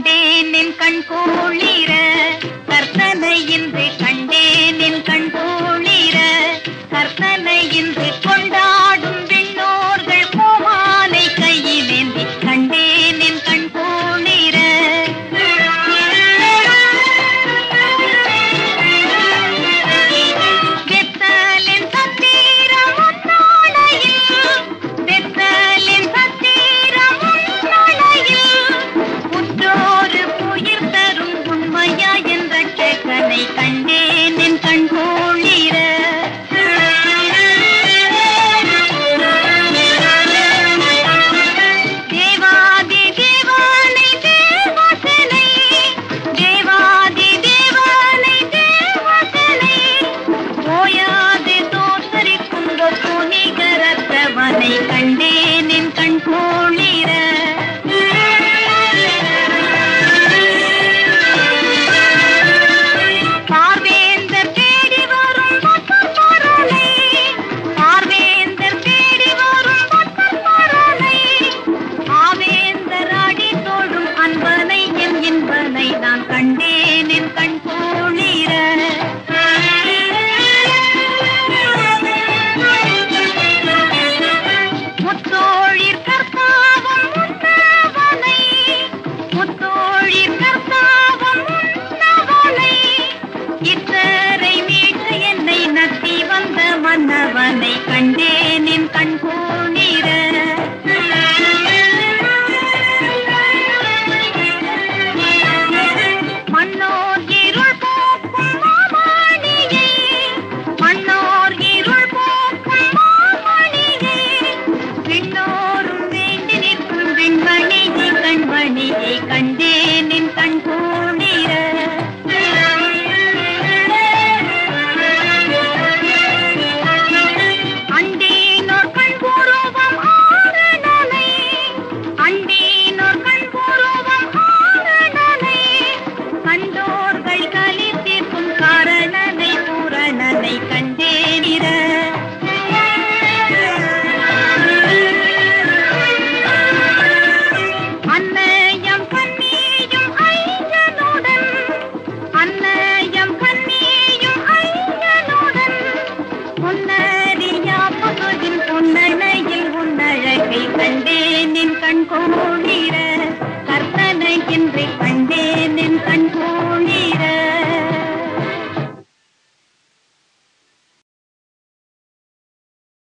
கண்டேன் என் கண் குளிர கற்பனை இன்று கண்டேன் என் கண் மானை கண்டே கண் கோடிர